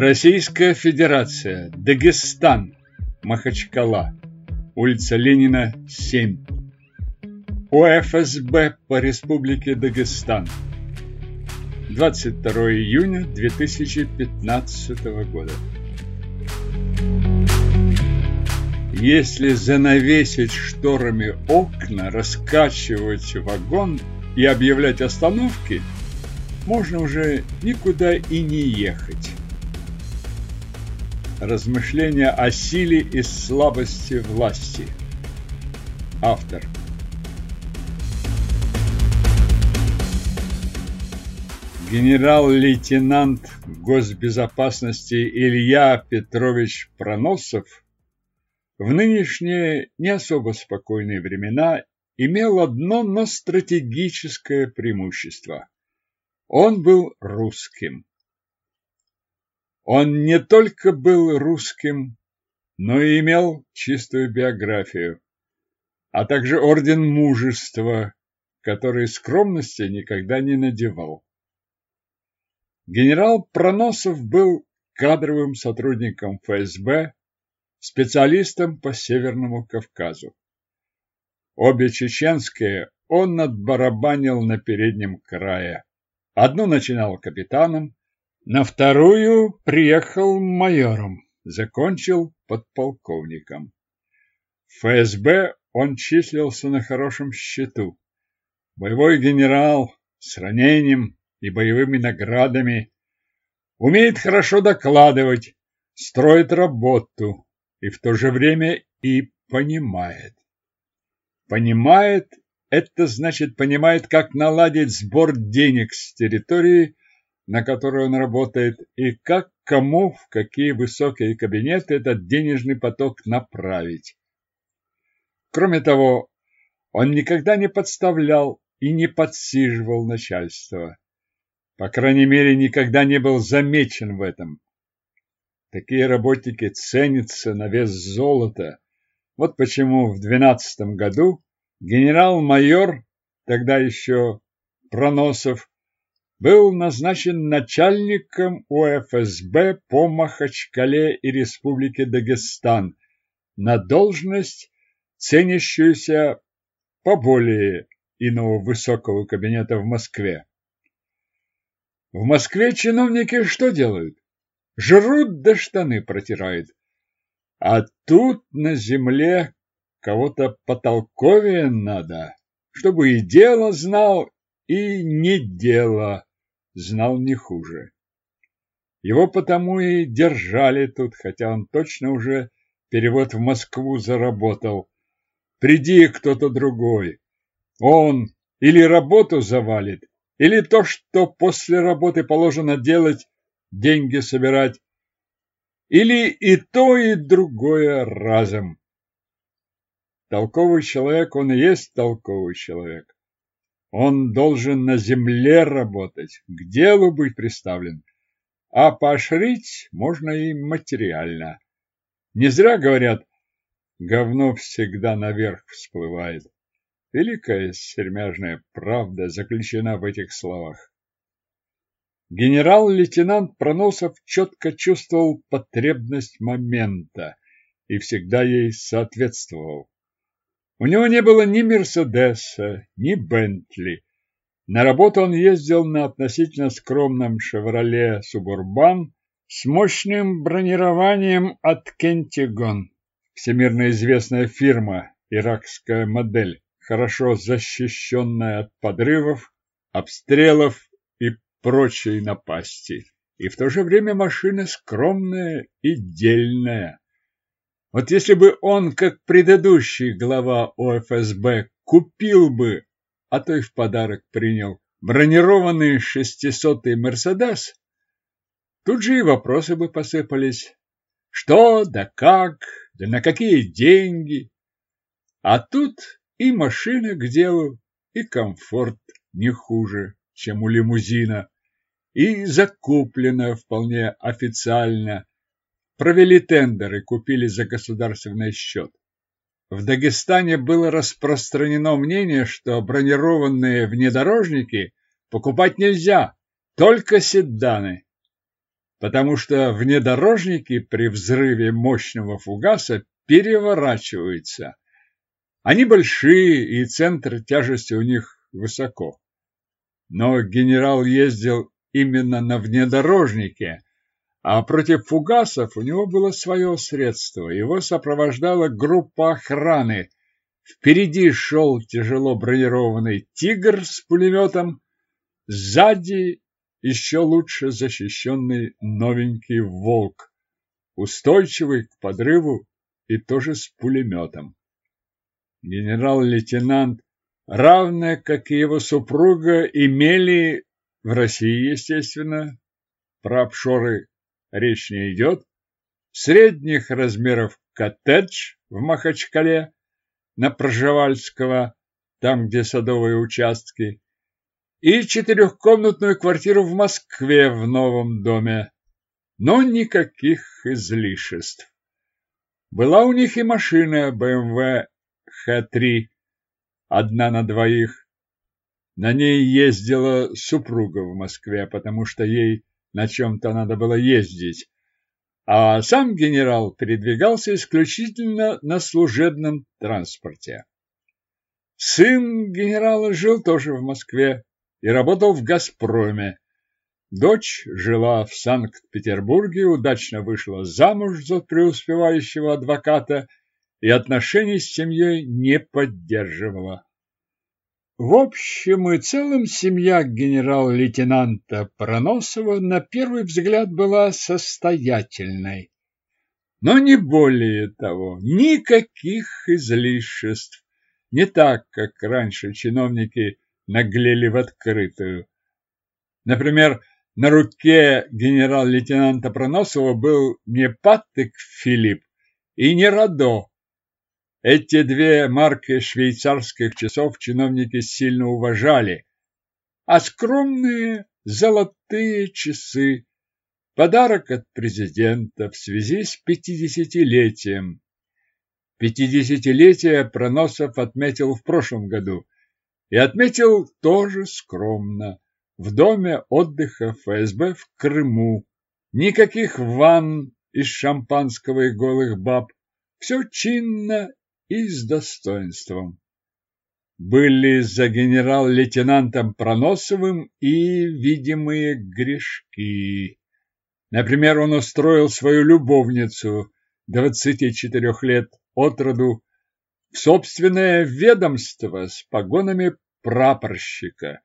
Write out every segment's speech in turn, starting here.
Российская Федерация, Дагестан, Махачкала, улица Ленина, 7. ОФСБ по Республике Дагестан. 22 июня 2015 года. Если занавесить шторами окна, раскачивать вагон и объявлять остановки, можно уже никуда и не ехать. Размышления о силе и слабости власти. Автор. Генерал-лейтенант госбезопасности Илья Петрович Проносов в нынешние не особо спокойные времена имел одно, но стратегическое преимущество. Он был русским. Он не только был русским, но и имел чистую биографию, а также орден мужества, который скромности никогда не надевал. Генерал Проносов был кадровым сотрудником ФСБ, специалистом по Северному Кавказу. Обе чеченские он отбарабанил на переднем крае. Одну начинал капитаном, на вторую приехал майором, закончил подполковником. В ФСБ он числился на хорошем счету. Боевой генерал с ранением и боевыми наградами, умеет хорошо докладывать, строит работу, и в то же время и понимает. Понимает – это значит понимает, как наладить сбор денег с территории, на которой он работает, и как кому в какие высокие кабинеты этот денежный поток направить. Кроме того, он никогда не подставлял и не подсиживал начальство. По крайней мере, никогда не был замечен в этом. Такие работники ценятся на вес золота. Вот почему в двенадцатом году генерал-майор, тогда еще Проносов, был назначен начальником УФСБ по Махачкале и Республике Дагестан на должность, ценящуюся поболее иного высокого кабинета в Москве. В Москве чиновники что делают? Жрут да штаны протирают. А тут на земле кого-то потолковее надо, чтобы и дело знал, и не дело знал не хуже. Его потому и держали тут, хотя он точно уже перевод в Москву заработал. Приди кто-то другой. Он или работу завалит, или то, что после работы положено делать, деньги собирать, или и то, и другое разом. Толковый человек, он и есть толковый человек. Он должен на земле работать, к делу быть приставлен, а поощрить можно и материально. Не зря говорят, говно всегда наверх всплывает. Великая сермяжная правда заключена в этих словах. Генерал-лейтенант Проносов четко чувствовал потребность момента и всегда ей соответствовал. У него не было ни Мерседеса, ни Бентли. На работу он ездил на относительно скромном «Шевроле Субурбан» с мощным бронированием от Кентигон. Всемирно известная фирма, иракская модель, хорошо защищенная от подрывов, обстрелов и прочей напасти. И в то же время машина скромная и дельная. Вот если бы он, как предыдущий глава ОФСБ, купил бы, а то и в подарок принял, бронированный шестисотый «Мерседес», тут же и вопросы бы посыпались. Что, да как, да на какие деньги? А тут и машина к делу, и комфорт не хуже чем у лимузина, и закуплено вполне официально. Провели тендеры, купили за государственный счет. В Дагестане было распространено мнение, что бронированные внедорожники покупать нельзя, только седаны. потому что внедорожники при взрыве мощного фугаса переворачиваются. Они большие, и центр тяжести у них высоко. Но генерал ездил именно на внедорожнике, а против фугасов у него было свое средство. Его сопровождала группа охраны. Впереди шел тяжело бронированный «Тигр» с пулеметом, сзади еще лучше защищенный новенький «Волк», устойчивый к подрыву и тоже с пулеметом. Генерал-лейтенант, равно как и его супруга, имели в России, естественно, про обшоры речь не идет, средних размеров коттедж в Махачкале на Пржевальского, там, где садовые участки, и четырехкомнатную квартиру в Москве в новом доме, но никаких излишеств. Была у них и машина BMW Х3, одна на двоих. На ней ездила супруга в Москве, потому что ей на чем-то надо было ездить, а сам генерал передвигался исключительно на служебном транспорте. Сын генерала жил тоже в Москве и работал в «Газпроме». Дочь жила в Санкт-Петербурге, удачно вышла замуж за преуспевающего адвоката и отношений с семьей не поддерживала. В общем и целом семья генерал-лейтенанта Проносова на первый взгляд была состоятельной. Но не более того, никаких излишеств. Не так, как раньше чиновники наглели в открытую. Например, на руке генерал-лейтенанта Проносова был не Паттек Филипп и не Радо, эти две марки швейцарских часов чиновники сильно уважали, а скромные золотые часы – подарок от президента в связи с пятидесятилетием. Пятидесятилетие Проносов отметил в прошлом году и отметил тоже скромно в доме отдыха ФСБ в Крыму. Никаких ванн из шампанского и голых баб. Все чинно и с достоинством. Были за генерал-лейтенантом Проносовым и видимые грешки. Например, он устроил свою любовницу, 24 лет от роду, в собственное ведомство с погонами прапорщика,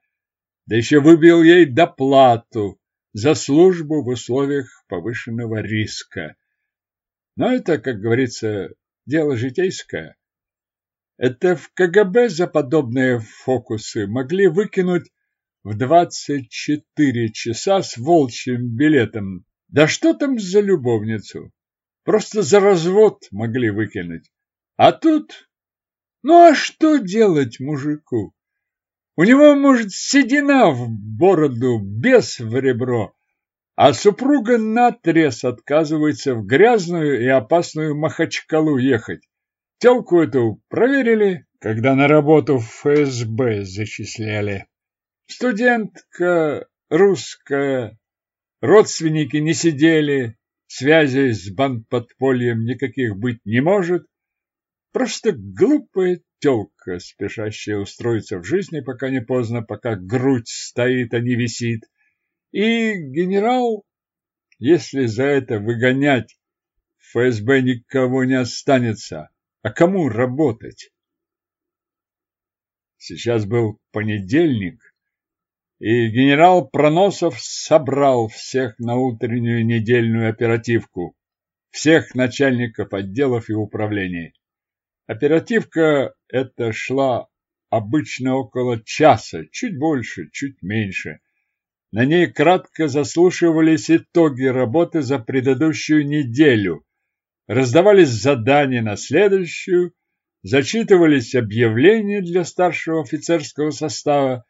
да еще выбил ей доплату за службу в условиях повышенного риска. Но это, как говорится, дело житейское. Это в КГБ за подобные фокусы могли выкинуть в 24 часа с волчьим билетом. Да что там за любовницу? Просто за развод могли выкинуть. А тут... Ну а что делать мужику? У него, может, седина в бороду, без в ребро, а супруга наотрез отказывается в грязную и опасную Махачкалу ехать. Телку эту проверили, когда на работу в ФСБ зачисляли. Студентка русская, родственники не сидели, связей с бандподпольем никаких быть не может. Просто глупая телка, спешащая устроиться в жизни, пока не поздно, пока грудь стоит, а не висит. И генерал, если за это выгонять, в ФСБ никого не останется. А кому работать? Сейчас был понедельник, и генерал Проносов собрал всех на утреннюю недельную оперативку, всех начальников отделов и управлений. Оперативка эта шла обычно около часа, чуть больше, чуть меньше. На ней кратко заслушивались итоги работы за предыдущую неделю, раздавались задания на следующую, зачитывались объявления для старшего офицерского состава.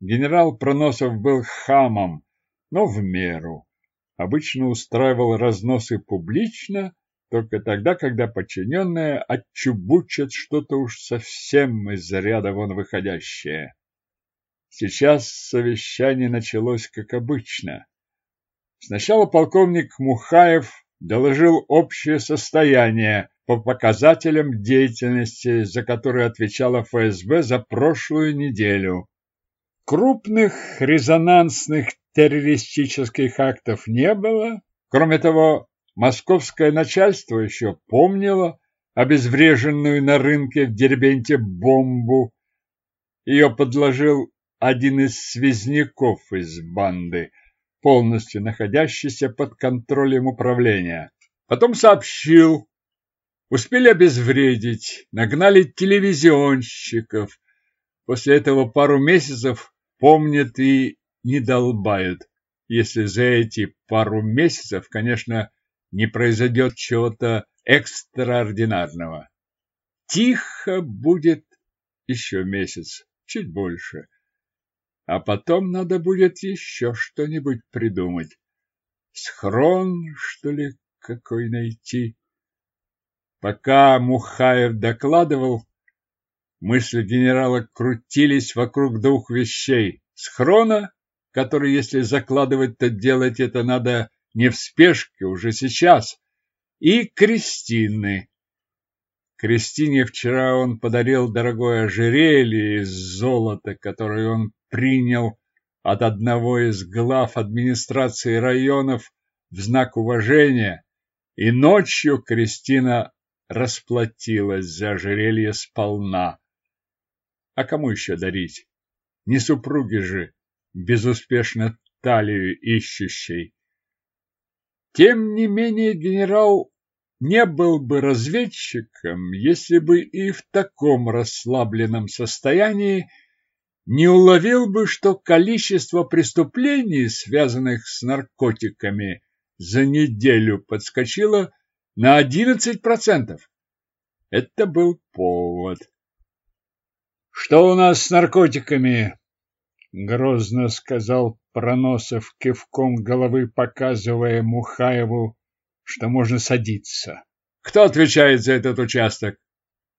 Генерал Проносов был хамом, но в меру. Обычно устраивал разносы публично, только тогда, когда подчиненные отчубучат что-то уж совсем из ряда вон выходящее. Сейчас совещание началось как обычно. Сначала полковник Мухаев доложил общее состояние по показателям деятельности, за которую отвечала ФСБ за прошлую неделю. Крупных резонансных террористических актов не было. Кроме того, московское начальство еще помнило обезвреженную на рынке в Дербенте бомбу. Ее подложил один из связняков из банды, полностью находящийся под контролем управления. Потом сообщил, успели обезвредить, нагнали телевизионщиков. После этого пару месяцев помнят и не долбают, если за эти пару месяцев, конечно, не произойдет чего-то экстраординарного. Тихо будет еще месяц, чуть больше. А потом надо будет еще что-нибудь придумать. Схрон, что ли, какой найти? Пока Мухаев докладывал, мысли генерала крутились вокруг двух вещей. Схрона, который, если закладывать, то делать это надо не в спешке, уже сейчас, и Кристины. Кристине вчера он подарил дорогое ожерелье из золота, которое он принял от одного из глав администрации районов в знак уважения, и ночью Кристина расплатилась за ожерелье сполна. А кому еще дарить? Не супруги же, безуспешно талию ищущей. Тем не менее генерал не был бы разведчиком, если бы и в таком расслабленном состоянии не уловил бы, что количество преступлений, связанных с наркотиками, за неделю подскочило на 11%. Это был повод. Что у нас с наркотиками? Грозно сказал Проносов кивком головы, показывая Мухаеву, что можно садиться. Кто отвечает за этот участок?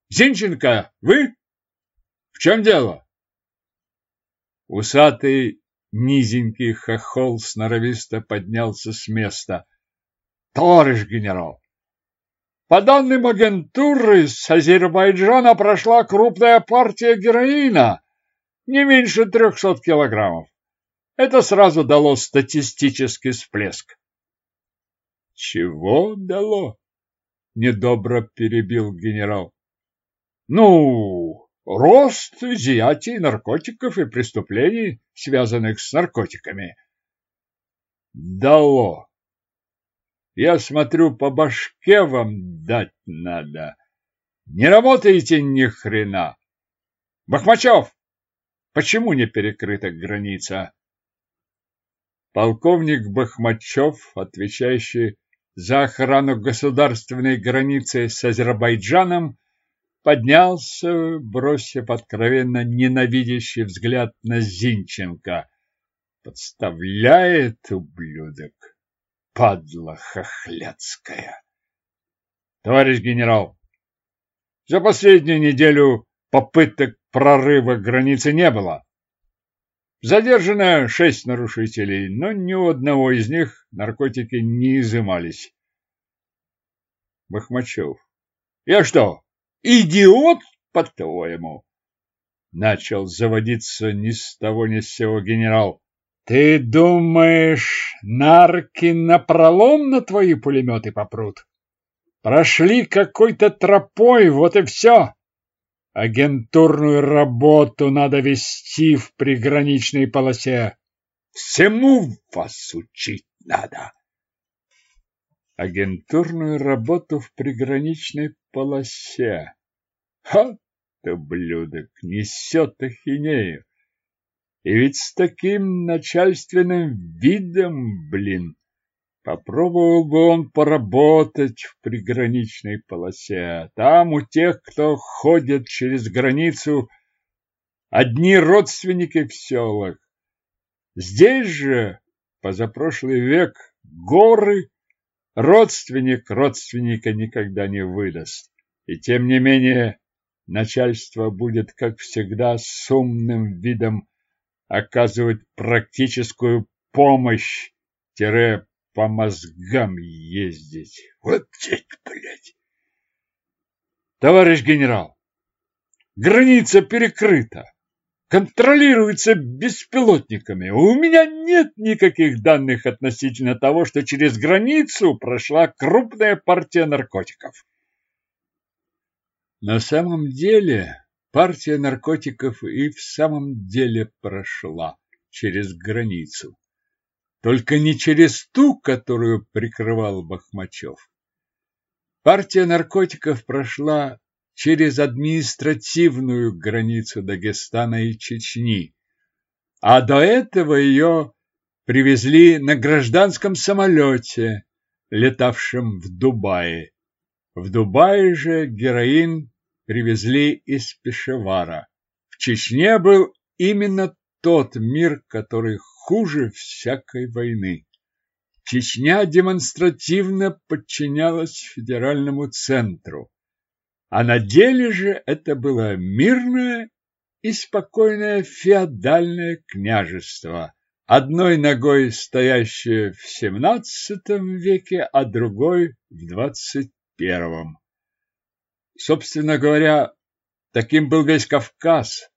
Зинченко, вы? В чем дело? Усатый, низенький хохол сноровисто поднялся с места. Товарищ генерал, по данным агентуры, с Азербайджана прошла крупная партия героина, не меньше трехсот килограммов. Это сразу дало статистический всплеск. Чего дало? Недобро перебил генерал. Ну, рост изъятий наркотиков и преступлений, связанных с наркотиками. Дало. Я смотрю, по башке вам дать надо. Не работаете ни хрена. Бахмачев, почему не перекрыта граница? Полковник Бахмачев, отвечающий за охрану государственной границы с Азербайджаном, поднялся, бросив откровенно ненавидящий взгляд на Зинченко. Подставляет ублюдок, падла хохляцкая. Товарищ генерал, за последнюю неделю попыток прорыва границы не было. Задержано шесть нарушителей, но ни у одного из них наркотики не изымались. Бахмачев. Я что, идиот, по-твоему? Начал заводиться ни с того ни с сего генерал. Ты думаешь, нарки напролом на твои пулеметы попрут? Прошли какой-то тропой, вот и все. Агентурную работу надо вести в приграничной полосе. Всему вас учить надо. Агентурную работу в приграничной полосе. Ха, ты, блюдок, несет ахинею. И ведь с таким начальственным видом, блин. Попробовал бы он поработать в приграничной полосе. Там у тех, кто ходит через границу, одни родственники в селах. Здесь же, позапрошлый век, горы, родственник родственника никогда не выдаст. И тем не менее, начальство будет, как всегда, с умным видом оказывать практическую помощь, тире по мозгам ездить. Вот ведь, блядь! Товарищ генерал, граница перекрыта контролируется беспилотниками. У меня нет никаких данных относительно того, что через границу прошла крупная партия наркотиков. На самом деле, партия наркотиков и в самом деле прошла через границу. Только не через ту, которую прикрывал Бахмачев. Партия наркотиков прошла через административную границу Дагестана и Чечни. А до этого ее привезли на гражданском самолете, летавшем в Дубае. В Дубае же героин привезли из Пешевара. В Чечне был именно тот мир, который хуже всякой войны. Чечня демонстративно подчинялась федеральному центру. А на деле же это было мирное и спокойное феодальное княжество, одной ногой стоящее в XVII веке, а другой в XXI. Собственно говоря, таким был весь Кавказ.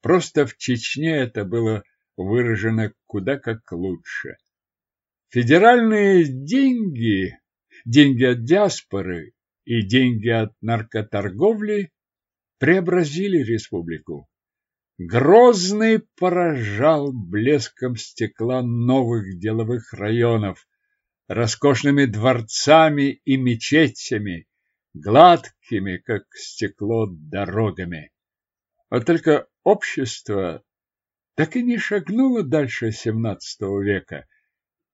Просто в Чечне это было выражено куда как лучше. Федеральные деньги, деньги от диаспоры и деньги от наркоторговли преобразили республику. Грозный поражал блеском стекла новых деловых районов, роскошными дворцами и мечетями, гладкими, как стекло, дорогами. А только общество так и не шагнуло дальше XVII века,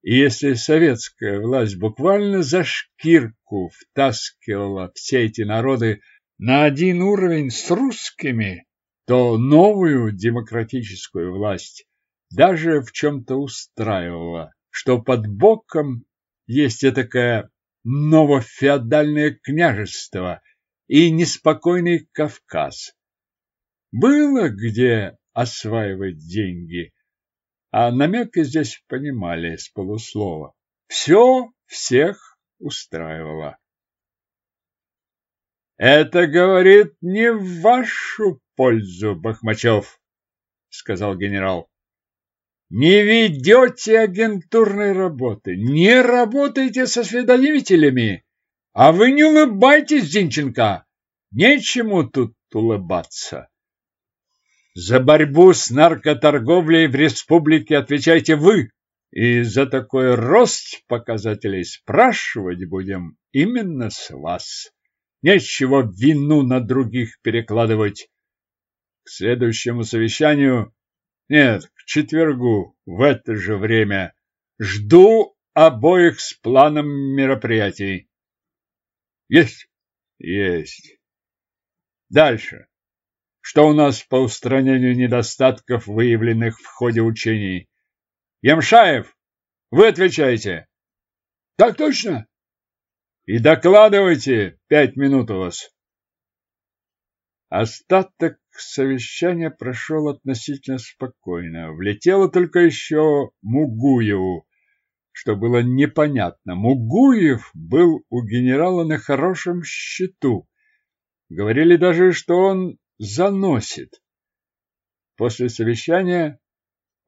и если советская власть буквально за шкирку втаскивала все эти народы на один уровень с русскими, то новую демократическую власть даже в чем-то устраивала, что под боком есть и такое новофеодальное княжество и неспокойный Кавказ. Было где осваивать деньги, а намеки здесь понимали с полуслова. Все всех устраивало. Это говорит не в вашу пользу, Бахмачев, сказал генерал. Не ведете агентурной работы, не работаете со осведомителями, а вы не улыбайтесь, Зинченко. Нечему тут улыбаться. За борьбу с наркоторговлей в республике отвечаете вы, и за такой рост показателей спрашивать будем именно с вас. Нечего вину на других перекладывать. К следующему совещанию, нет, к четвергу, в это же время, жду обоих с планом мероприятий. Есть? Есть. Дальше. Что у нас по устранению недостатков, выявленных в ходе учений? Ямшаев, вы отвечаете. Так точно. И докладывайте, пять минут у вас. Остаток совещания прошел относительно спокойно. Влетело только еще Мугуеву, что было непонятно. Мугуев был у генерала на хорошем счету. Говорили даже, что он заносит. После совещания,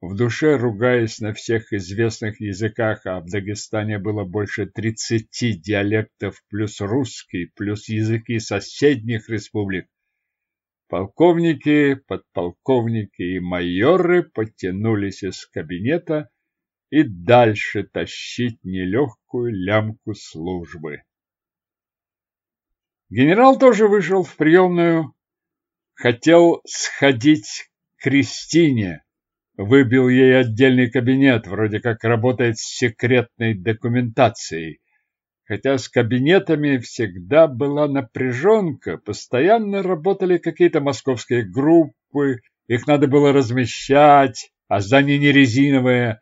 в душе ругаясь на всех известных языках, а в Дагестане было больше тридцати диалектов плюс русский, плюс языки соседних республик, полковники, подполковники и майоры подтянулись из кабинета и дальше тащить нелегкую лямку службы. Генерал тоже вышел в приемную, Хотел сходить к Кристине, выбил ей отдельный кабинет, вроде как работает с секретной документацией. Хотя с кабинетами всегда была напряженка, постоянно работали какие-то московские группы, их надо было размещать, а здание не резиновое.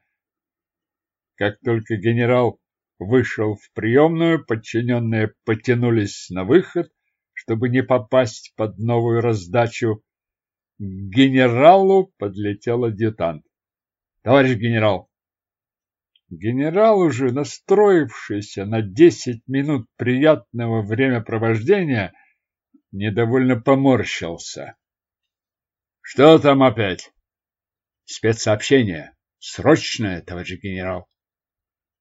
Как только генерал вышел в приемную, подчиненные потянулись на выход, чтобы не попасть под новую раздачу, к генералу подлетел адъютант. Товарищ генерал, Генерал, уже настроившийся на десять минут приятного времяпровождения, недовольно поморщился. Что там опять? Спецсообщение. Срочное, товарищ генерал.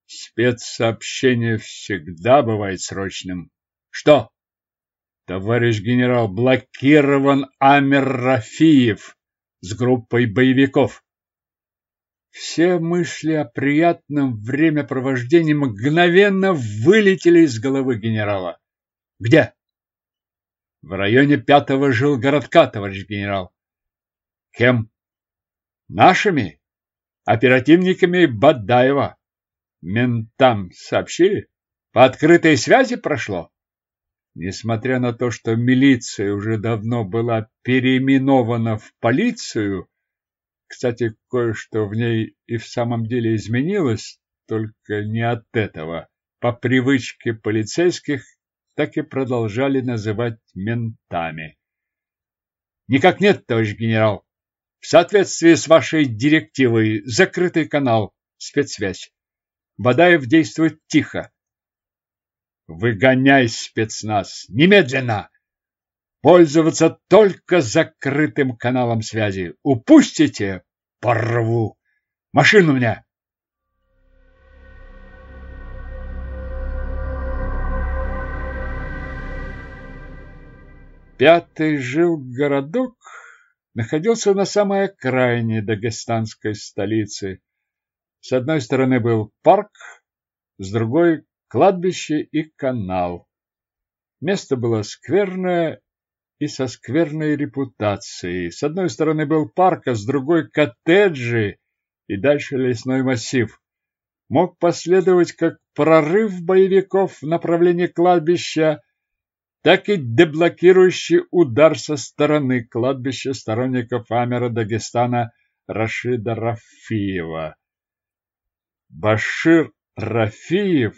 Спецсообщение всегда бывает срочным. Что? Товарищ генерал, блокирован Амир Рафиев с группой боевиков. Все мысли о приятном времяпровождении мгновенно вылетели из головы генерала. Где? В районе пятого жилгородка, товарищ генерал. Кем? Нашими? Оперативниками Бадаева. Ментам сообщили? По открытой связи прошло? Несмотря на то, что милиция уже давно была переименована в полицию, кстати, кое-что в ней и в самом деле изменилось, только не от этого. По привычке полицейских так и продолжали называть ментами. Никак нет, товарищ генерал. В соответствии с вашей директивой закрытый канал, спецсвязь. Бадаев действует тихо. Выгоняй спецназ! Немедленно! Пользоваться только закрытым каналом связи. Упустите — порву! Машину меня! Пятый жил городок находился на самой окраине дагестанской столицы. С одной стороны был парк, с другой – кладбище и канал. Место было скверное и со скверной репутацией. С одной стороны был парк, а с другой – коттеджи и дальше лесной массив. Мог последовать как прорыв боевиков в направлении кладбища, так и деблокирующий удар со стороны кладбища сторонников Амера Дагестана Рашида Рафиева. Башир Рафиев,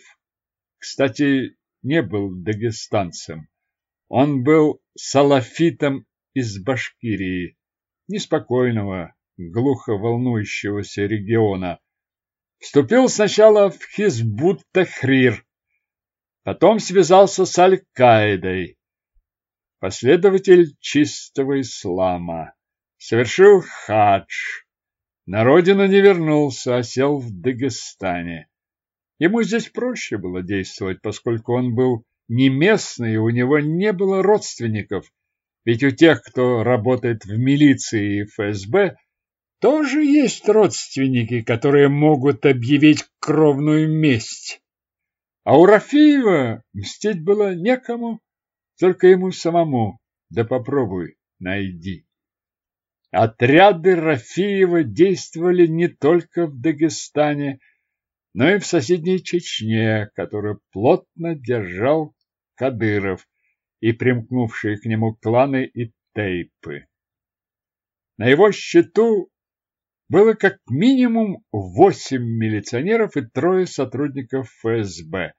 кстати, не был дагестанцем. Он был салафитом из Башкирии, неспокойного, глухо волнующегося региона. Вступил сначала в Хизбут-Тахрир, Потом связался с Аль-Каидой. Последователь чистого ислама. Совершил хадж. На родину не вернулся, а сел в Дагестане. Ему здесь проще было действовать, поскольку он был не местный, у него не было родственников. Ведь у тех, кто работает в милиции и ФСБ, тоже есть родственники, которые могут объявить кровную месть. А у Рафиева мстить было некому, только ему самому. Да попробуй, найди. Отряды Рафиева действовали не только в Дагестане, но и в соседней Чечне, которую плотно держал Кадыров и примкнувшие к нему кланы и тейпы. На его счету было как минимум восемь милиционеров и трое сотрудников ФСБ.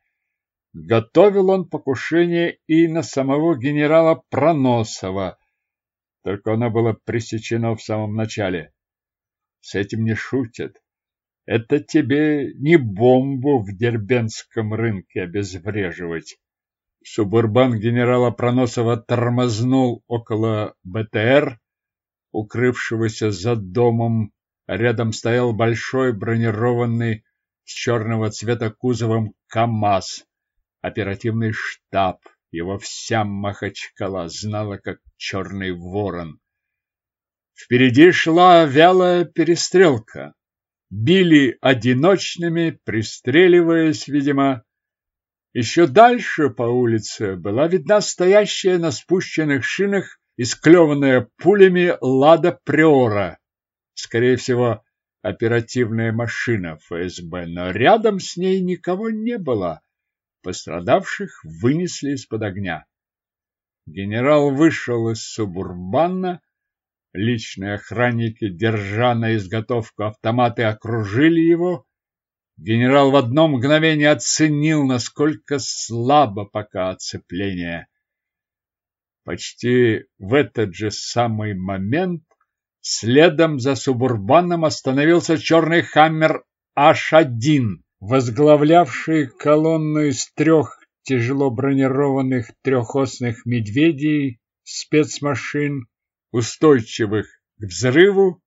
Готовил он покушение и на самого генерала Проносова, только оно было пресечено в самом начале. С этим не шутят. Это тебе не бомбу в Дербенском рынке обезвреживать. Субурбан генерала Проносова тормознул около БТР, укрывшегося за домом Рядом стоял большой бронированный с черного цвета кузовом КАМАЗ. Оперативный штаб, его вся Махачкала знала как черный ворон. Впереди шла вялая перестрелка. Били одиночными, пристреливаясь, видимо. Еще дальше по улице была видна стоящая на спущенных шинах и склеванная пулями лада Приора скорее всего, оперативная машина ФСБ, но рядом с ней никого не было. Пострадавших вынесли из-под огня. Генерал вышел из субурбана. Личные охранники, держа на изготовку автоматы, окружили его. Генерал в одно мгновение оценил, насколько слабо пока оцепление. Почти в этот же самый момент Следом за субурбаном остановился черный хаммер H1, возглавлявший колонну из трех тяжело бронированных трехосных медведей, спецмашин, устойчивых к взрыву,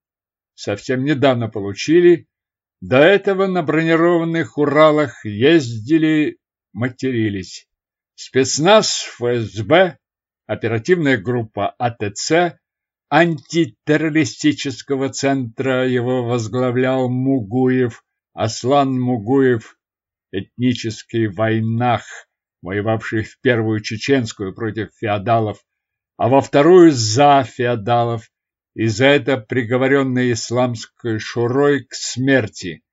совсем недавно получили. До этого на бронированных Уралах ездили, матерились. Спецназ ФСБ, оперативная группа АТЦ, антитеррористического центра его возглавлял Мугуев, Аслан Мугуев, этнический войнах, воевавший в первую чеченскую против феодалов, а во вторую за феодалов, и за это приговоренный исламской шурой к смерти.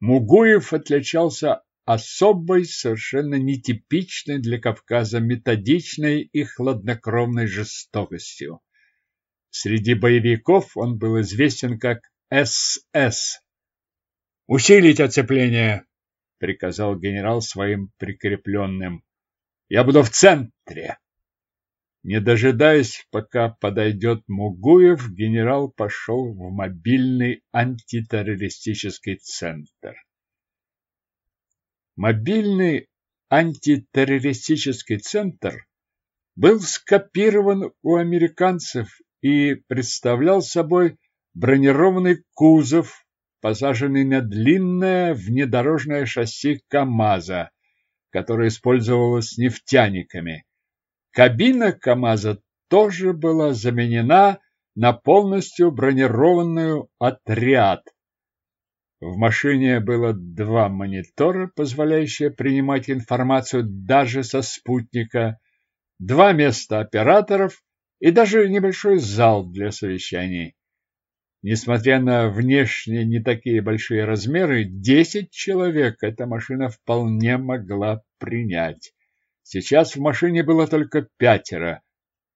Мугуев отличался особой, совершенно нетипичной для Кавказа методичной и хладнокровной жестокостью. Среди боевиков он был известен как СС. «Усилить оцепление!» — приказал генерал своим прикрепленным. «Я буду в центре!» Не дожидаясь, пока подойдет Мугуев, генерал пошел в мобильный антитеррористический центр. Мобильный антитеррористический центр был скопирован у американцев и представлял собой бронированный кузов, посаженный на длинное внедорожное шасси КАМАЗа, которое использовалось нефтяниками. Кабина КАМАЗа тоже была заменена на полностью бронированную отряд. В машине было два монитора, позволяющие принимать информацию даже со спутника, два места операторов и даже небольшой зал для совещаний. Несмотря на внешне не такие большие размеры, десять человек эта машина вполне могла принять. Сейчас в машине было только пятеро.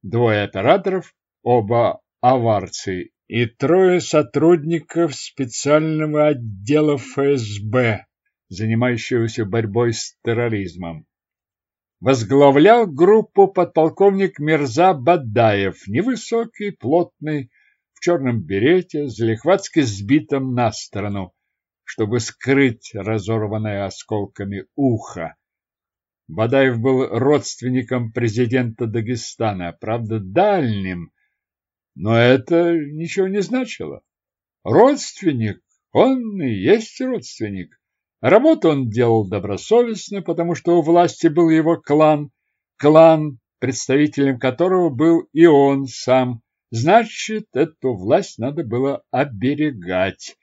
Двое операторов, оба аварцы, и трое сотрудников специального отдела ФСБ, занимающегося борьбой с терроризмом. Возглавлял группу подполковник Мирза Бадаев, невысокий, плотный, в черном берете, залихватски сбитом на сторону, чтобы скрыть разорванное осколками ухо. Бадаев был родственником президента Дагестана, правда, дальним, но это ничего не значило. Родственник, он и есть родственник. Работу он делал добросовестно, потому что у власти был его клан, клан, представителем которого был и он сам. Значит, эту власть надо было оберегать.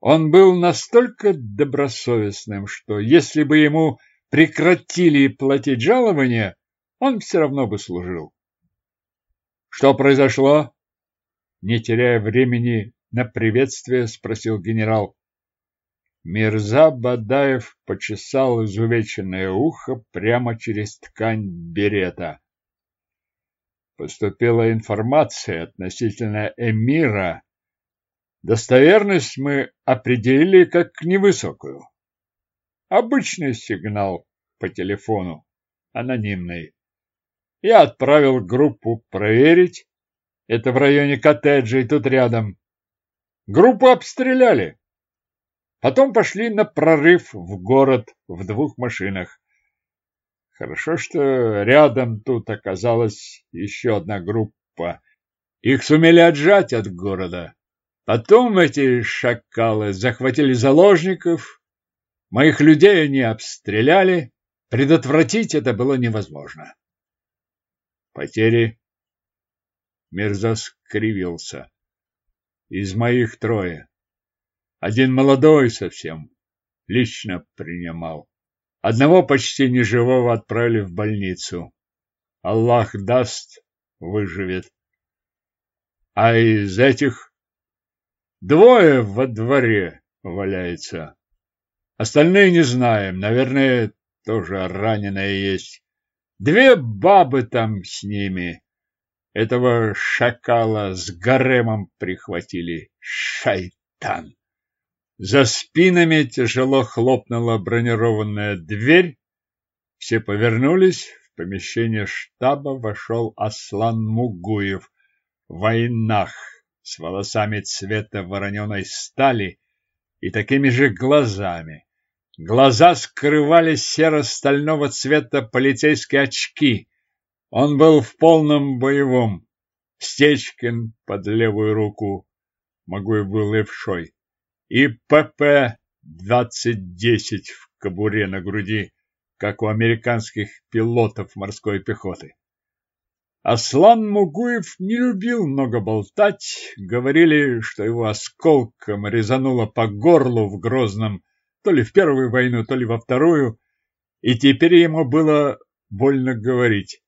Он был настолько добросовестным, что если бы ему прекратили платить жалования, он все равно бы служил. Что произошло? Не теряя времени на приветствие, спросил генерал. Мирза Бадаев почесал изувеченное ухо прямо через ткань берета. Поступила информация относительно эмира. Достоверность мы определили как невысокую. Обычный сигнал по телефону, анонимный. Я отправил группу проверить. Это в районе коттеджей, тут рядом. Группу обстреляли. Потом пошли на прорыв в город в двух машинах. Хорошо, что рядом тут оказалась еще одна группа. Их сумели отжать от города. Потом эти шакалы захватили заложников, Моих людей они обстреляли, предотвратить это было невозможно. Потери? Мирза скривился. Из моих трое. Один молодой совсем, лично принимал. Одного почти неживого отправили в больницу. Аллах даст, выживет. А из этих двое во дворе валяется. Остальные не знаем. Наверное, тоже раненые есть. Две бабы там с ними. Этого шакала с гаремом прихватили. Шайтан! За спинами тяжело хлопнула бронированная дверь. Все повернулись. В помещение штаба вошел Аслан Мугуев войнах с волосами цвета вороненой стали и такими же глазами. Глаза скрывали серо-стального цвета полицейские очки. Он был в полном боевом. Стечкин под левую руку, могу и был левшой, и ПП-2010 в кобуре на груди, как у американских пилотов морской пехоты. Аслан Мугуев не любил много болтать, говорили, что его осколком резануло по горлу в Грозном то ли в Первую войну, то ли во Вторую, и теперь ему было больно говорить.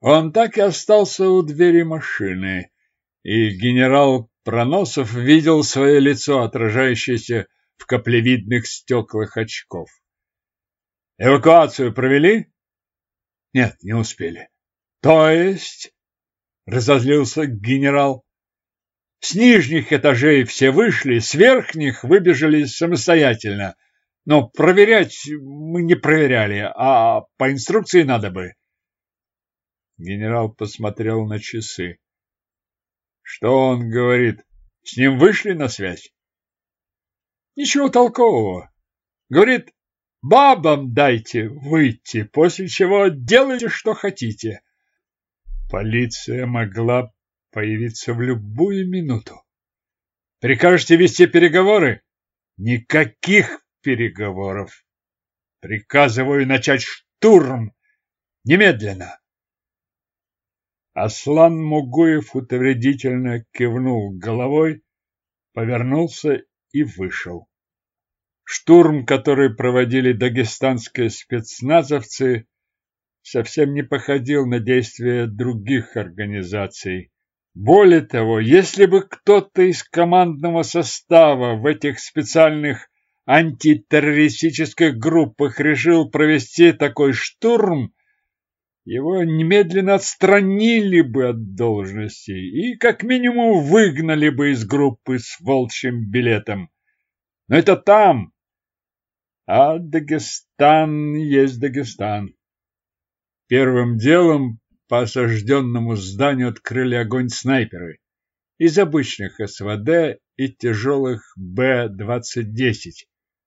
Он так и остался у двери машины, и генерал Проносов видел свое лицо, отражающееся в каплевидных стеклах очков. «Эвакуацию провели?» «Нет, не успели». «То есть?» — разозлился генерал. С нижних этажей все вышли, с верхних выбежали самостоятельно. Но проверять мы не проверяли, а по инструкции надо бы. Генерал посмотрел на часы. Что он говорит? С ним вышли на связь? Ничего толкового. Говорит, бабам дайте выйти, после чего делайте, что хотите. Полиция могла появиться в любую минуту. Прикажете вести переговоры? Никаких переговоров. Приказываю начать штурм. Немедленно. Аслан Мугуев утвердительно кивнул головой, повернулся и вышел. Штурм, который проводили дагестанские спецназовцы, совсем не походил на действия других организаций. Более того, если бы кто-то из командного состава в этих специальных антитеррористических группах решил провести такой штурм, его немедленно отстранили бы от должности и как минимум выгнали бы из группы с волчьим билетом. Но это там, а Дагестан есть Дагестан. Первым делом по осажденному зданию открыли огонь снайперы из обычных СВД и тяжелых Б-2010.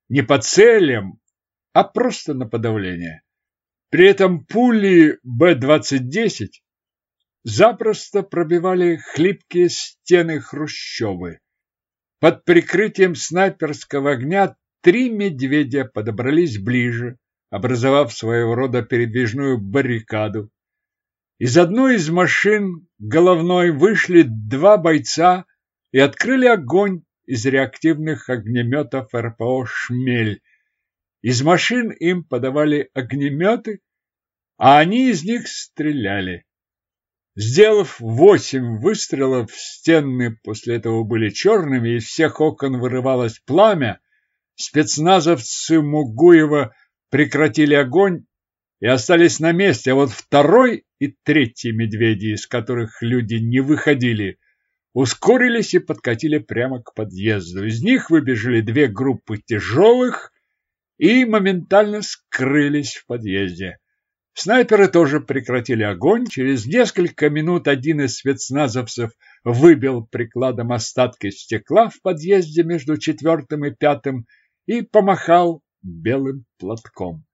Не по целям, а просто на подавление. При этом пули Б-2010 запросто пробивали хлипкие стены Хрущевы. Под прикрытием снайперского огня три медведя подобрались ближе, образовав своего рода передвижную баррикаду. Из одной из машин головной вышли два бойца и открыли огонь из реактивных огнеметов РПО «Шмель». Из машин им подавали огнеметы, а они из них стреляли. Сделав восемь выстрелов, стены после этого были черными, из всех окон вырывалось пламя, спецназовцы Мугуева прекратили огонь и остались на месте, а вот второй и третий медведи, из которых люди не выходили, ускорились и подкатили прямо к подъезду. Из них выбежали две группы тяжелых и моментально скрылись в подъезде. Снайперы тоже прекратили огонь. Через несколько минут один из спецназовцев выбил прикладом остатки стекла в подъезде между четвертым и пятым и помахал белым платком.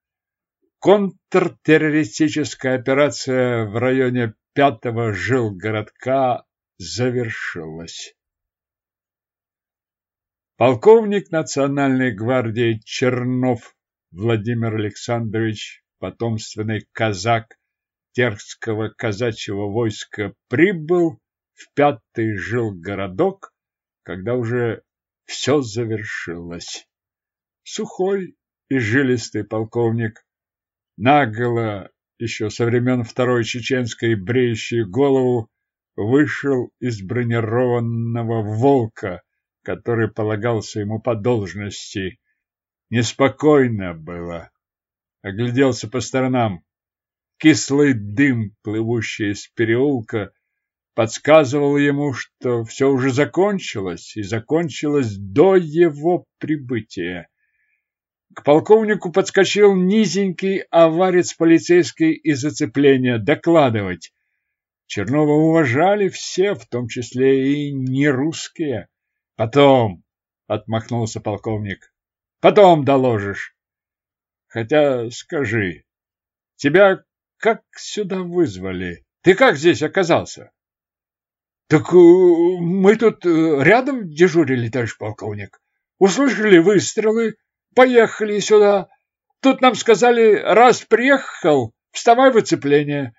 Контртеррористическая операция в районе пятого жилгородка завершилась. Полковник Национальной гвардии Чернов Владимир Александрович, потомственный казак Терского казачьего войска, прибыл в пятый жилгородок, когда уже все завершилось. Сухой и жилистый полковник наголо еще со времен Второй Чеченской бреющей голову вышел из бронированного волка, который полагался ему по должности. Неспокойно было. Огляделся по сторонам. Кислый дым, плывущий из переулка, подсказывал ему, что все уже закончилось, и закончилось до его прибытия. К полковнику подскочил низенький аварец полицейский из зацепления докладывать. Чернова уважали все, в том числе и не русские. Потом, отмахнулся полковник. Потом доложишь. Хотя скажи, тебя как сюда вызвали? Ты как здесь оказался? Так э, мы тут э, рядом дежурили, товарищ полковник. Услышали выстрелы, поехали сюда. Тут нам сказали, раз приехал, вставай в оцепление.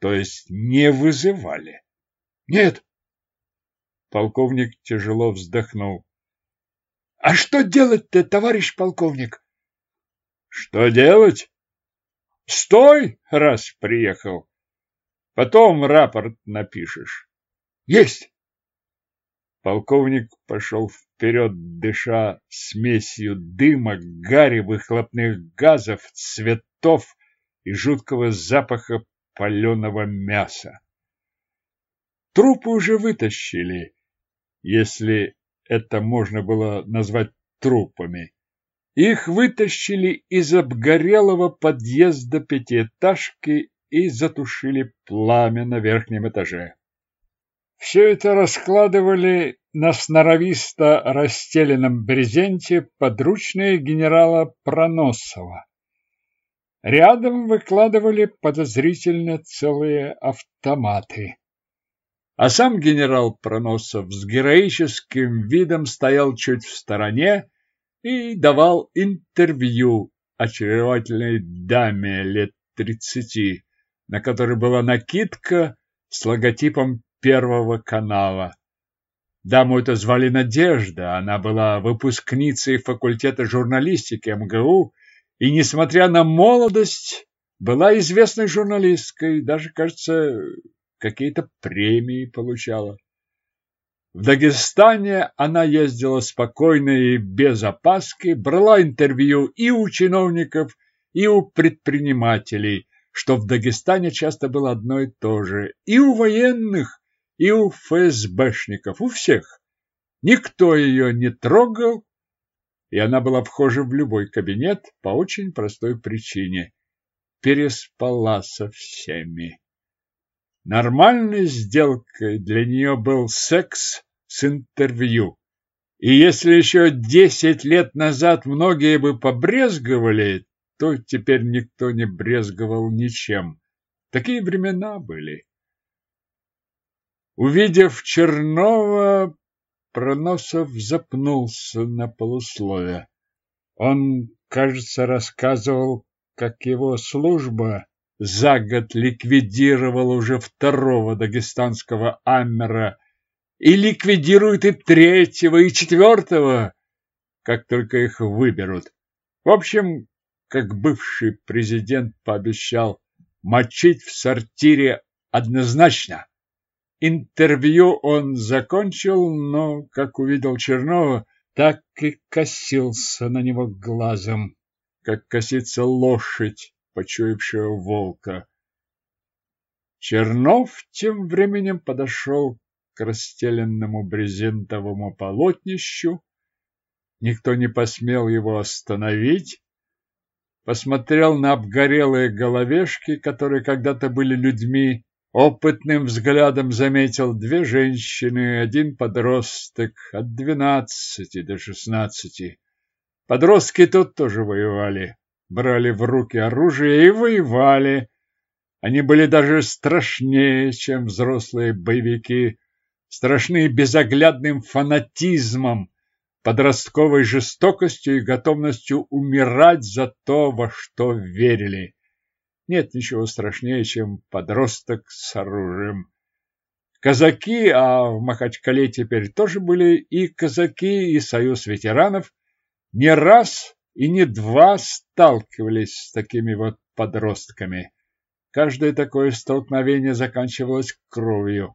То есть не вызывали? Нет. Полковник тяжело вздохнул. А что делать-то, товарищ полковник? Что делать? Стой, раз приехал. Потом рапорт напишешь. Есть. Полковник пошел вперед, дыша смесью дыма, гари, выхлопных газов, цветов и жуткого запаха паленого мяса. Трупы уже вытащили, если это можно было назвать трупами. Их вытащили из обгорелого подъезда пятиэтажки и затушили пламя на верхнем этаже. Все это раскладывали на сноровисто расстеленном брезенте подручные генерала Проносова. Рядом выкладывали подозрительно целые автоматы. А сам генерал Проносов с героическим видом стоял чуть в стороне и давал интервью очаровательной даме лет тридцати, на которой была накидка с логотипом Первого канала. Даму это звали Надежда, она была выпускницей факультета журналистики МГУ и, несмотря на молодость, была известной журналисткой, даже, кажется, какие-то премии получала. В Дагестане она ездила спокойно и без опаски, брала интервью и у чиновников, и у предпринимателей, что в Дагестане часто было одно и то же, и у военных, и у ФСБшников, у всех. Никто ее не трогал, и она была вхожа в любой кабинет по очень простой причине. Переспала со всеми. Нормальной сделкой для нее был секс с интервью. И если еще десять лет назад многие бы побрезговали, то теперь никто не брезговал ничем. Такие времена были. Увидев Чернова, Проносов запнулся на полусловие. Он, кажется, рассказывал, как его служба за год ликвидировала уже второго дагестанского аммера и ликвидирует и третьего, и четвертого, как только их выберут. В общем, как бывший президент пообещал, мочить в сортире однозначно. Интервью он закончил, но, как увидел Чернова, так и косился на него глазом, как косится лошадь, почуявшая волка. Чернов тем временем подошел к расстеленному брезентовому полотнищу. Никто не посмел его остановить. Посмотрел на обгорелые головешки, которые когда-то были людьми, Опытным взглядом заметил две женщины, один подросток от двенадцати до шестнадцати. Подростки тут тоже воевали, брали в руки оружие и воевали. Они были даже страшнее, чем взрослые боевики, страшны безоглядным фанатизмом, подростковой жестокостью и готовностью умирать за то, во что верили. Нет ничего страшнее, чем подросток с оружием. Казаки, а в Махачкале теперь тоже были и казаки, и союз ветеранов, не раз и не два сталкивались с такими вот подростками. Каждое такое столкновение заканчивалось кровью.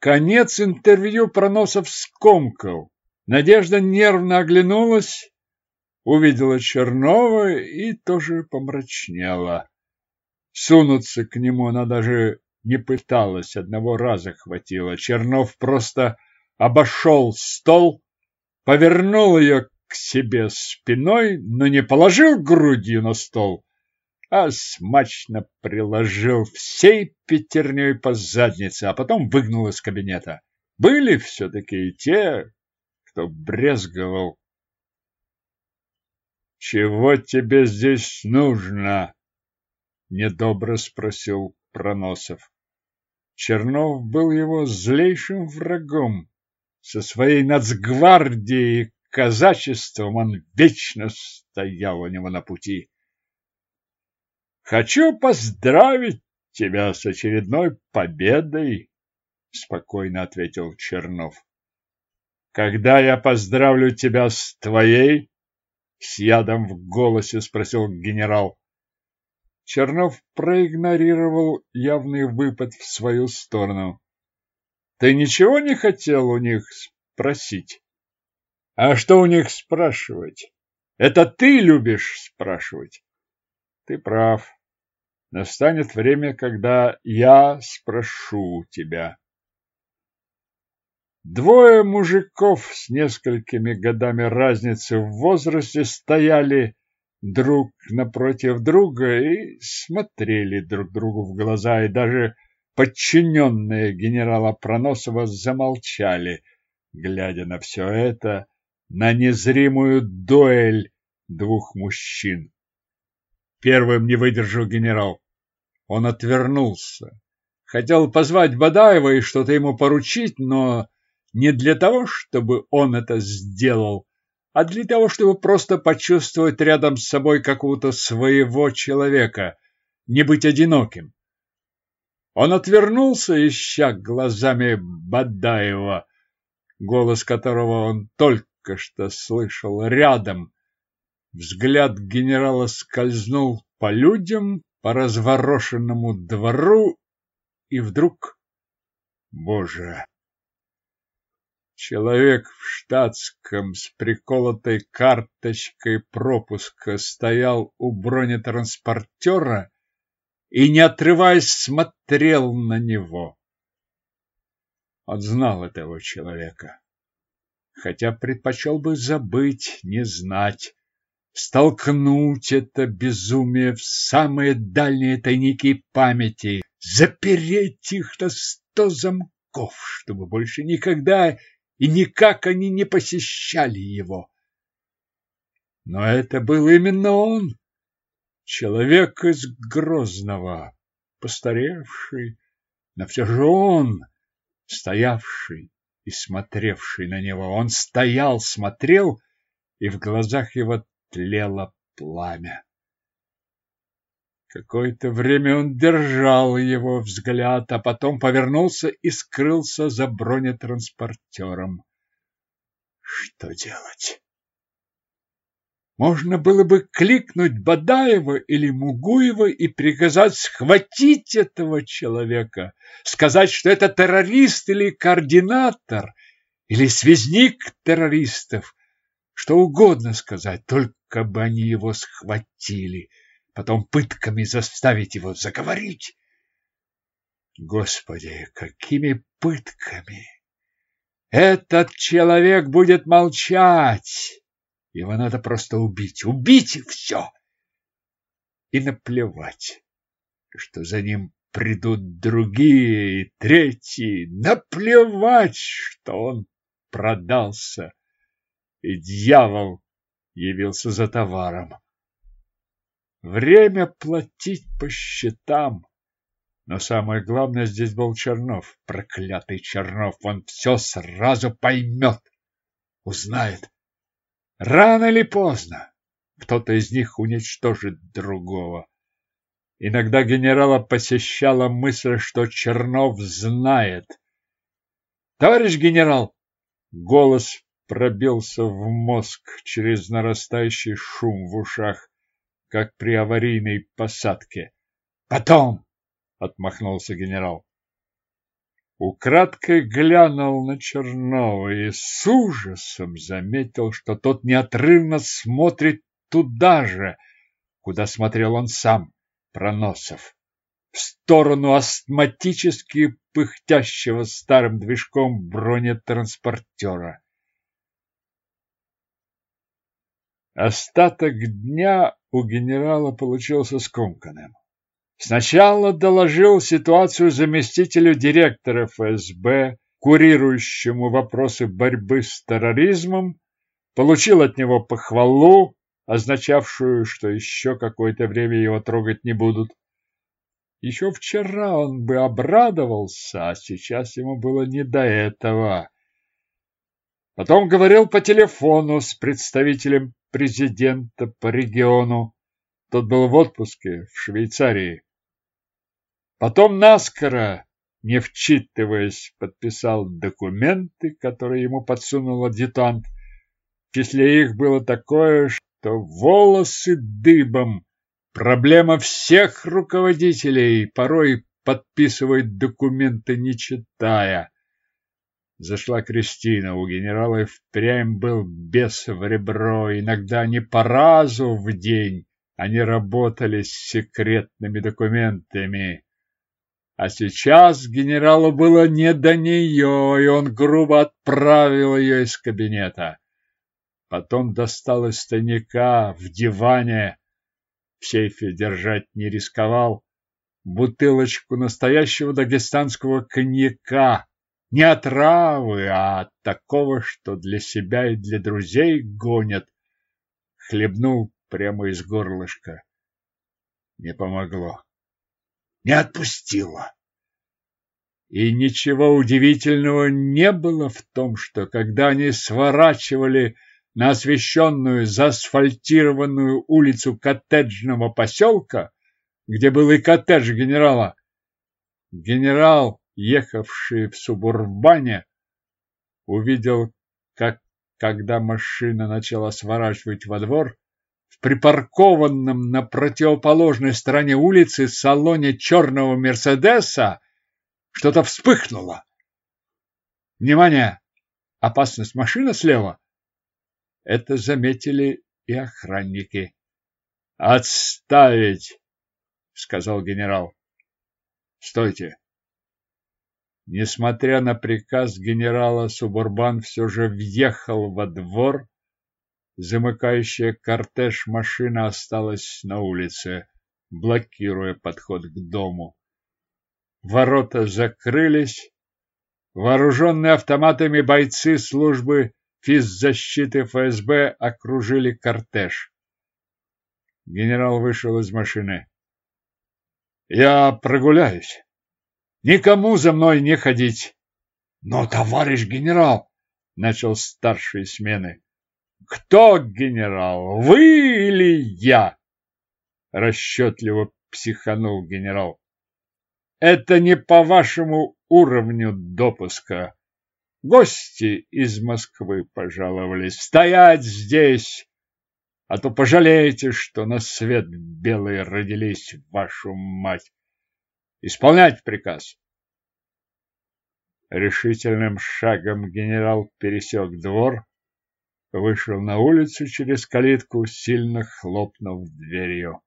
Конец интервью Проносов скомкал. Надежда нервно оглянулась увидела Чернова и тоже помрачнела. Сунуться к нему она даже не пыталась, одного раза хватило. Чернов просто обошел стол, повернул ее к себе спиной, но не положил грудью на стол, а смачно приложил всей пятерней по заднице, а потом выгнал из кабинета. Были все-таки и те, кто брезговал. «Чего тебе здесь нужно?» — недобро спросил Проносов. Чернов был его злейшим врагом. Со своей нацгвардией и казачеством он вечно стоял у него на пути. «Хочу поздравить тебя с очередной победой», — спокойно ответил Чернов. «Когда я поздравлю тебя с твоей?» — с ядом в голосе спросил генерал. Чернов проигнорировал явный выпад в свою сторону. Ты ничего не хотел у них спросить? А что у них спрашивать? Это ты любишь спрашивать. Ты прав. Настанет время, когда я спрошу тебя. Двое мужиков с несколькими годами разницы в возрасте стояли друг напротив друга и смотрели друг другу в глаза, и даже подчиненные генерала Проносова замолчали, глядя на все это, на незримую дуэль двух мужчин. Первым не выдержал генерал. Он отвернулся. Хотел позвать Бадаева и что-то ему поручить, но не для того, чтобы он это сделал, а для того, чтобы просто почувствовать рядом с собой какого-то своего человека, не быть одиноким. Он отвернулся, ища глазами Бадаева, голос которого он только что слышал рядом. Взгляд генерала скользнул по людям, по разворошенному двору, и вдруг... Боже, Человек в штатском с приколотой карточкой пропуска стоял у бронетранспортера и, не отрываясь, смотрел на него. Он знал этого человека, хотя предпочел бы забыть, не знать, столкнуть это безумие в самые дальние тайники памяти, запереть их на сто замков, чтобы больше никогда и никак они не посещали его. Но это был именно он, человек из Грозного, постаревший, но все же он, стоявший и смотревший на него. Он стоял, смотрел, и в глазах его тлело пламя. Какое-то время он держал его взгляд, а потом повернулся и скрылся за бронетранспортером. Что делать? Можно было бы кликнуть Бадаева или Мугуева и приказать схватить этого человека, сказать, что это террорист или координатор, или связник террористов, что угодно сказать, только бы они его схватили потом пытками заставить его заговорить. Господи, какими пытками! Этот человек будет молчать. Его надо просто убить, убить и все. И наплевать, что за ним придут другие и третьи. Наплевать, что он продался, и дьявол явился за товаром. Время платить по счетам. Но самое главное здесь был Чернов, проклятый Чернов. Он все сразу поймет, узнает. Рано или поздно кто-то из них уничтожит другого. Иногда генерала посещала мысль, что Чернов знает. «Товарищ генерал!» Голос пробился в мозг через нарастающий шум в ушах как при аварийной посадке. Потом, отмахнулся генерал. Украдкой глянул на Чернова и с ужасом заметил, что тот неотрывно смотрит туда же, куда смотрел он сам, Проносов, в сторону астматически пыхтящего старым движком бронетранспортера. Остаток дня у генерала получился скомканным. Сначала доложил ситуацию заместителю директора ФСБ курирующему вопросы борьбы с терроризмом, получил от него похвалу, означавшую, что еще какое-то время его трогать не будут. Еще вчера он бы обрадовался, а сейчас ему было не до этого. Потом говорил по телефону с представителем президента по региону. Тот был в отпуске в Швейцарии. Потом наскоро, не вчитываясь, подписал документы, которые ему подсунул адъютант. В числе их было такое, что волосы дыбом. Проблема всех руководителей, порой подписывать документы не читая. Зашла Кристина, у генерала впрямь был бес в ребро, иногда не по разу в день они работали с секретными документами. А сейчас генералу было не до нее, и он грубо отправил ее из кабинета. Потом достал из тайника в диване, в сейфе держать не рисковал, бутылочку настоящего дагестанского коньяка, не отравы, а от такого, что для себя и для друзей гонят. Хлебнул прямо из горлышка. Не помогло. Не отпустило. И ничего удивительного не было в том, что когда они сворачивали на освещенную, заасфальтированную улицу коттеджного поселка, где был и коттедж генерала, генерал, ехавший в субурбане, увидел, как, когда машина начала сворачивать во двор, в припаркованном на противоположной стороне улицы салоне черного Мерседеса что-то вспыхнуло. Внимание! Опасность машина слева. Это заметили и охранники. Отставить, сказал генерал. Стойте. Несмотря на приказ генерала, Субурбан все же въехал во двор Замыкающая кортеж машина осталась на улице, блокируя подход к дому. Ворота закрылись. Вооруженные автоматами бойцы службы физзащиты ФСБ окружили кортеж. Генерал вышел из машины. «Я прогуляюсь. Никому за мной не ходить». «Но, товарищ генерал!» — начал старший смены. Кто генерал, вы или я? Расчетливо психанул генерал. Это не по вашему уровню допуска. Гости из Москвы пожаловались. Стоять здесь, а то пожалеете, что на свет белый родились, вашу мать. Исполнять приказ. Решительным шагом генерал пересек двор, вышел на улицу через калитку, сильно хлопнув дверью.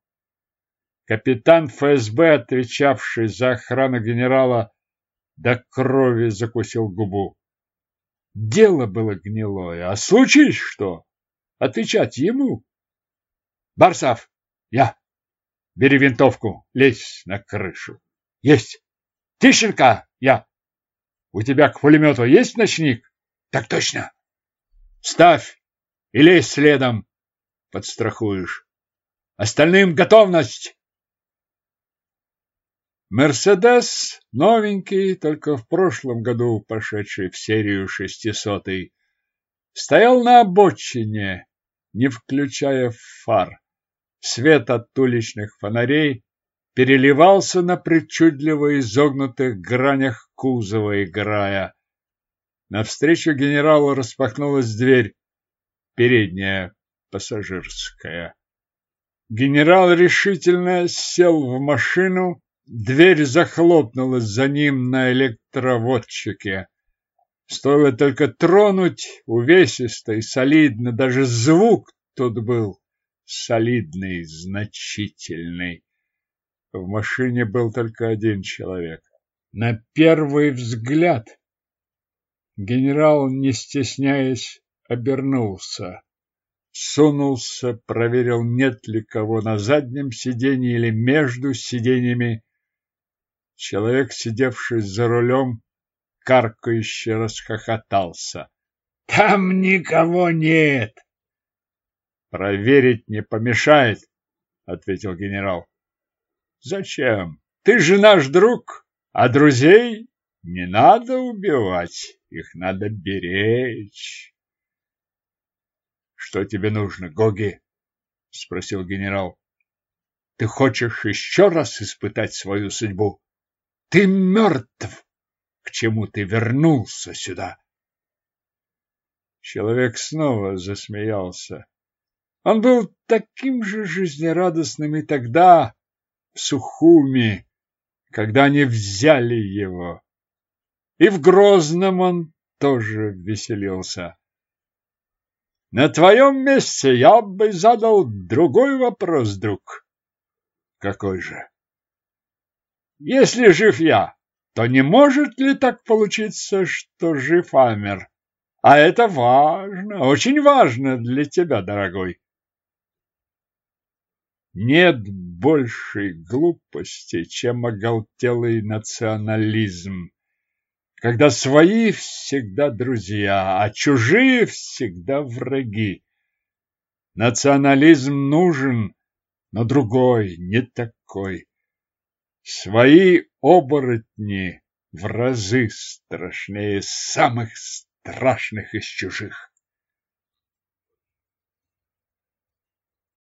Капитан ФСБ, отвечавший за охрану генерала, до крови закусил губу. Дело было гнилое, а случись что? Отвечать ему? Барсав, я. Бери винтовку, лезь на крышу. Есть. Тищенко, я. У тебя к пулемету есть ночник? Так точно. Ставь и лезь следом, подстрахуешь. Остальным готовность! Мерседес новенький, только в прошлом году пошедший в серию шестисотый, стоял на обочине, не включая фар. Свет от уличных фонарей переливался на причудливо изогнутых гранях кузова, играя. Навстречу генералу распахнулась дверь, передняя пассажирская. Генерал решительно сел в машину, дверь захлопнулась за ним на электроводчике. Стоило только тронуть, увесисто и солидно, даже звук тут был солидный, значительный. В машине был только один человек. На первый взгляд Генерал, не стесняясь, обернулся. Сунулся, проверил, нет ли кого на заднем сиденье или между сиденьями. Человек, сидевший за рулем, каркающе расхохотался. Там никого нет. Проверить не помешает, ответил генерал. Зачем? Ты же наш друг, а друзей не надо убивать, их надо беречь. Что тебе нужно, Гоги? спросил генерал. Ты хочешь еще раз испытать свою судьбу? Ты мертв. К чему ты вернулся сюда? Человек снова засмеялся. Он был таким же жизнерадостным и тогда, Сухуми, когда они взяли его. И в Грозном он тоже веселился. На твоем месте я бы задал другой вопрос, друг. Какой же? Если жив я, то не может ли так получиться, что жив Амер? А это важно, очень важно для тебя, дорогой. Нет большей глупости, чем оголтелый национализм, когда свои всегда друзья, а чужие всегда враги. Национализм нужен, но другой, не такой. Свои оборотни в разы страшнее самых страшных из чужих.